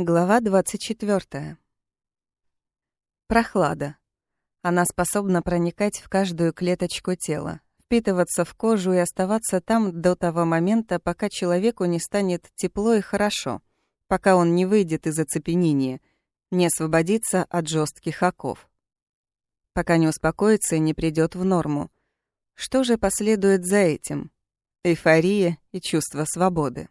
Глава 24. Прохлада. Она способна проникать в каждую клеточку тела, впитываться в кожу и оставаться там до того момента, пока человеку не станет тепло и хорошо, пока он не выйдет из оцепенения, не освободится от жестких оков, пока не успокоится и не придет в норму. Что же последует за этим? Эйфория и чувство свободы.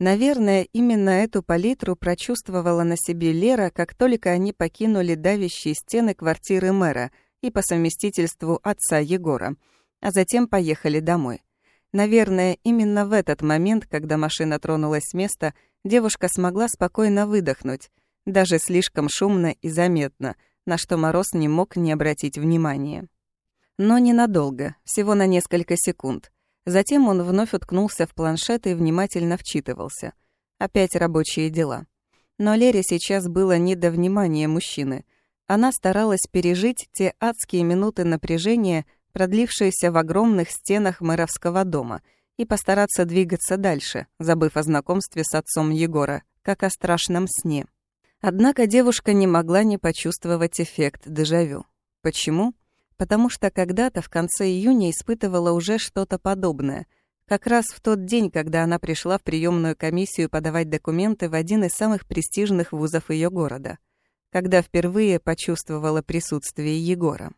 Наверное, именно эту палитру прочувствовала на себе Лера, как только они покинули давящие стены квартиры мэра и по совместительству отца Егора, а затем поехали домой. Наверное, именно в этот момент, когда машина тронулась с места, девушка смогла спокойно выдохнуть, даже слишком шумно и заметно, на что Мороз не мог не обратить внимания. Но ненадолго, всего на несколько секунд. Затем он вновь уткнулся в планшет и внимательно вчитывался. Опять рабочие дела. Но Лере сейчас было не до внимания мужчины. Она старалась пережить те адские минуты напряжения, продлившиеся в огромных стенах мэровского дома, и постараться двигаться дальше, забыв о знакомстве с отцом Егора, как о страшном сне. Однако девушка не могла не почувствовать эффект дежавю. Почему? Потому что когда-то в конце июня испытывала уже что-то подобное. Как раз в тот день, когда она пришла в приемную комиссию подавать документы в один из самых престижных вузов ее города. Когда впервые почувствовала присутствие Егора.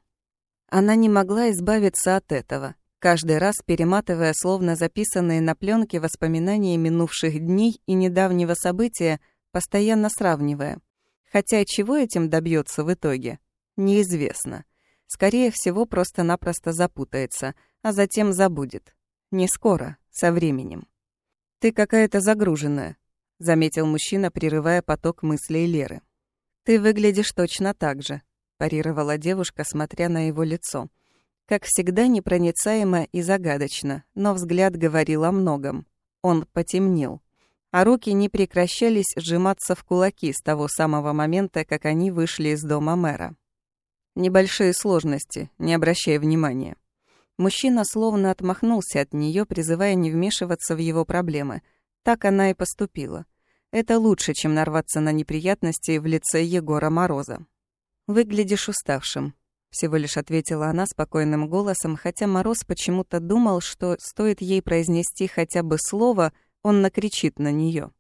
Она не могла избавиться от этого, каждый раз перематывая словно записанные на пленке воспоминания минувших дней и недавнего события, постоянно сравнивая. Хотя чего этим добьется в итоге, неизвестно скорее всего, просто-напросто запутается, а затем забудет. Не скоро, со временем. «Ты какая-то загруженная», — заметил мужчина, прерывая поток мыслей Леры. «Ты выглядишь точно так же», — парировала девушка, смотря на его лицо. Как всегда, непроницаемо и загадочно, но взгляд говорил о многом. Он потемнел. А руки не прекращались сжиматься в кулаки с того самого момента, как они вышли из дома мэра. Небольшие сложности, не обращая внимания. Мужчина словно отмахнулся от нее, призывая не вмешиваться в его проблемы. Так она и поступила. Это лучше, чем нарваться на неприятности в лице Егора Мороза. «Выглядишь уставшим», — всего лишь ответила она спокойным голосом, хотя Мороз почему-то думал, что стоит ей произнести хотя бы слово, он накричит на нее.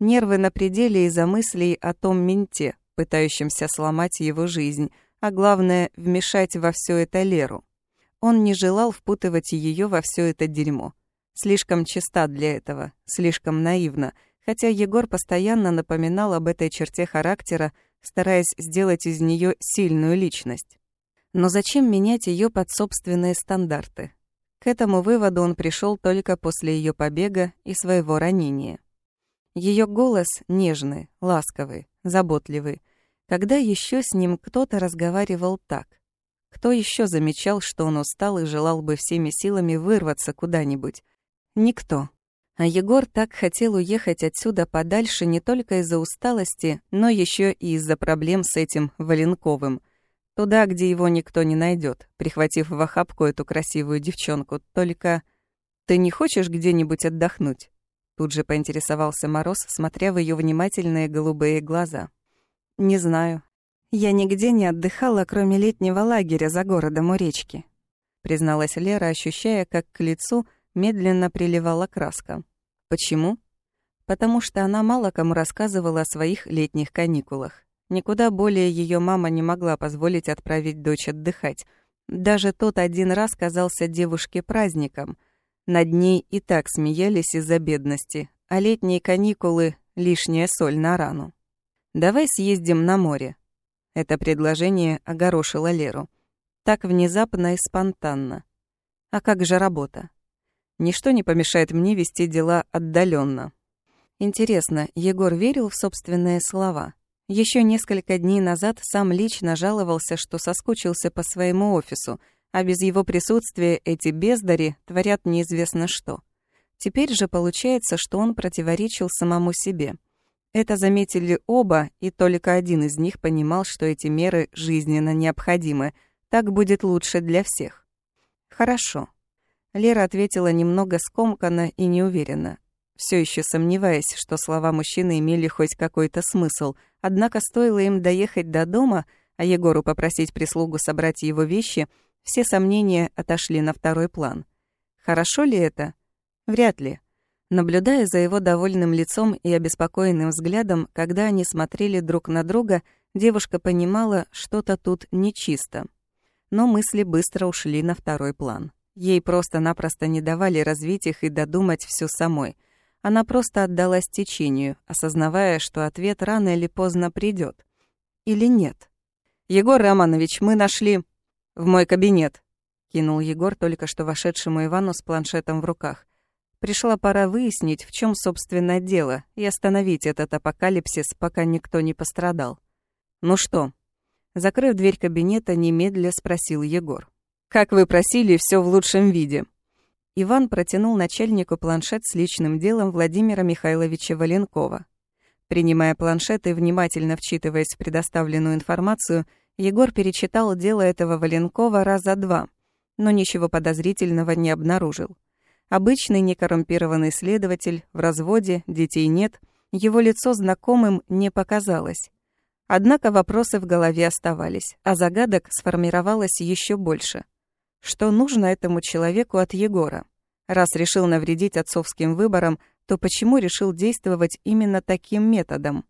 Нервы на пределе из-за мыслей о том менте, пытающемся сломать его жизнь, а главное, вмешать во все это Леру. Он не желал впутывать ее во все это дерьмо. Слишком чиста для этого, слишком наивна, хотя Егор постоянно напоминал об этой черте характера, стараясь сделать из нее сильную личность. Но зачем менять ее под собственные стандарты? К этому выводу он пришел только после ее побега и своего ранения. Ее голос нежный, ласковый, заботливый, когда еще с ним кто-то разговаривал так? Кто еще замечал, что он устал и желал бы всеми силами вырваться куда-нибудь? Никто. А Егор так хотел уехать отсюда подальше не только из-за усталости, но еще и из-за проблем с этим Валенковым. Туда, где его никто не найдет, прихватив в охапку эту красивую девчонку. Только ты не хочешь где-нибудь отдохнуть? Тут же поинтересовался Мороз, смотря в ее внимательные голубые глаза. «Не знаю. Я нигде не отдыхала, кроме летнего лагеря за городом у речки», призналась Лера, ощущая, как к лицу медленно приливала краска. «Почему?» «Потому что она мало кому рассказывала о своих летних каникулах. Никуда более ее мама не могла позволить отправить дочь отдыхать. Даже тот один раз казался девушке праздником. Над ней и так смеялись из-за бедности, а летние каникулы — лишняя соль на рану. «Давай съездим на море». Это предложение огорошило Леру. Так внезапно и спонтанно. А как же работа? Ничто не помешает мне вести дела отдаленно. Интересно, Егор верил в собственные слова? Еще несколько дней назад сам лично жаловался, что соскучился по своему офису, а без его присутствия эти бездари творят неизвестно что. Теперь же получается, что он противоречил самому себе — это заметили оба, и только один из них понимал, что эти меры жизненно необходимы. Так будет лучше для всех. «Хорошо». Лера ответила немного скомканно и неуверенно. все еще сомневаясь, что слова мужчины имели хоть какой-то смысл. Однако стоило им доехать до дома, а Егору попросить прислугу собрать его вещи, все сомнения отошли на второй план. Хорошо ли это? Вряд ли. Наблюдая за его довольным лицом и обеспокоенным взглядом, когда они смотрели друг на друга, девушка понимала, что-то тут нечисто. Но мысли быстро ушли на второй план. Ей просто-напросто не давали развить их и додумать все самой. Она просто отдалась течению, осознавая, что ответ рано или поздно придет. Или нет. «Егор Романович, мы нашли...» «В мой кабинет», — кинул Егор только что вошедшему Ивану с планшетом в руках. Пришла пора выяснить, в чем собственно дело, и остановить этот апокалипсис, пока никто не пострадал. «Ну что?» Закрыв дверь кабинета, немедля спросил Егор. «Как вы просили, все в лучшем виде». Иван протянул начальнику планшет с личным делом Владимира Михайловича Валенкова. Принимая планшет и внимательно вчитываясь в предоставленную информацию, Егор перечитал дело этого Валенкова раза два, но ничего подозрительного не обнаружил. Обычный некоррумпированный следователь, в разводе, детей нет, его лицо знакомым не показалось. Однако вопросы в голове оставались, а загадок сформировалось еще больше. Что нужно этому человеку от Егора? Раз решил навредить отцовским выборам, то почему решил действовать именно таким методом?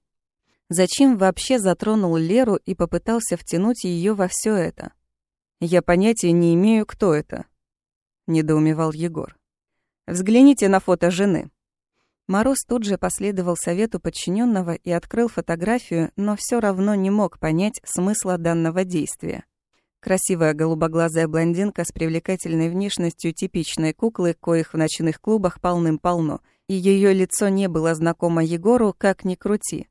Зачем вообще затронул Леру и попытался втянуть ее во все это? Я понятия не имею, кто это, недоумевал Егор. Взгляните на фото жены». Мороз тут же последовал совету подчиненного и открыл фотографию, но все равно не мог понять смысла данного действия. Красивая голубоглазая блондинка с привлекательной внешностью типичной куклы, коих в ночных клубах полным-полно, и ее лицо не было знакомо Егору, как ни крути.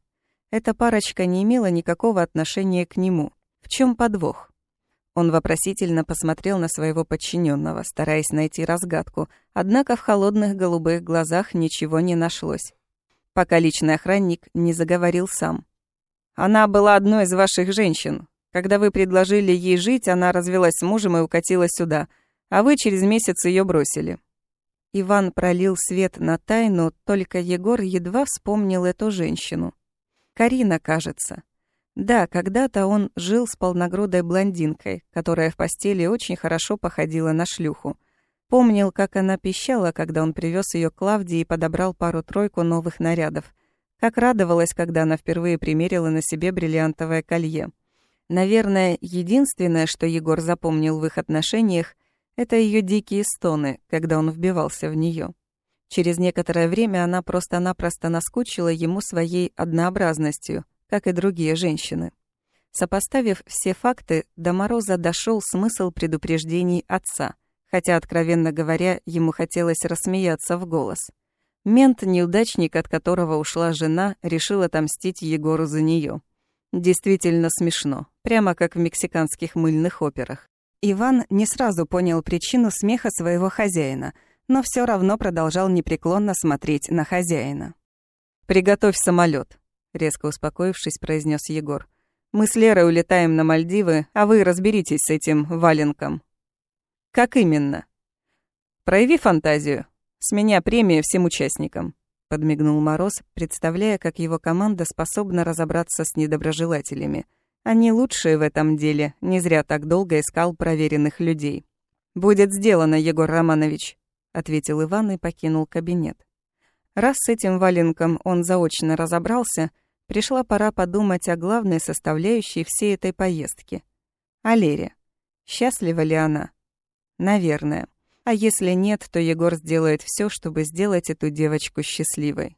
Эта парочка не имела никакого отношения к нему. В чем подвох? Он вопросительно посмотрел на своего подчиненного, стараясь найти разгадку, однако в холодных голубых глазах ничего не нашлось. Пока личный охранник не заговорил сам. «Она была одной из ваших женщин. Когда вы предложили ей жить, она развелась с мужем и укатила сюда, а вы через месяц ее бросили». Иван пролил свет на тайну, только Егор едва вспомнил эту женщину. Карина, кажется. Да, когда-то он жил с полногрудой блондинкой, которая в постели очень хорошо походила на шлюху. Помнил, как она пищала, когда он привез ее к Клавдии и подобрал пару-тройку новых нарядов. Как радовалась, когда она впервые примерила на себе бриллиантовое колье. Наверное, единственное, что Егор запомнил в их отношениях, это ее дикие стоны, когда он вбивался в нее. Через некоторое время она просто-напросто наскучила ему своей однообразностью, как и другие женщины. Сопоставив все факты, до Мороза дошел смысл предупреждений отца, хотя, откровенно говоря, ему хотелось рассмеяться в голос. Мент-неудачник, от которого ушла жена, решил отомстить Егору за нее. Действительно смешно, прямо как в мексиканских мыльных операх. Иван не сразу понял причину смеха своего хозяина, но все равно продолжал непреклонно смотреть на хозяина. «Приготовь самолет, резко успокоившись, произнес Егор. Мы с Лерой улетаем на Мальдивы, а вы разберитесь с этим валенком. Как именно? Прояви фантазию. С меня премия всем участникам, подмигнул Мороз, представляя, как его команда способна разобраться с недоброжелателями. Они лучшие в этом деле, не зря так долго искал проверенных людей. «Будет сделано, Егор Романович», — ответил Иван и покинул кабинет. Раз с этим валенком он заочно разобрался, пришла пора подумать о главной составляющей всей этой поездки. О Лере. Счастлива ли она? Наверное. А если нет, то Егор сделает все, чтобы сделать эту девочку счастливой.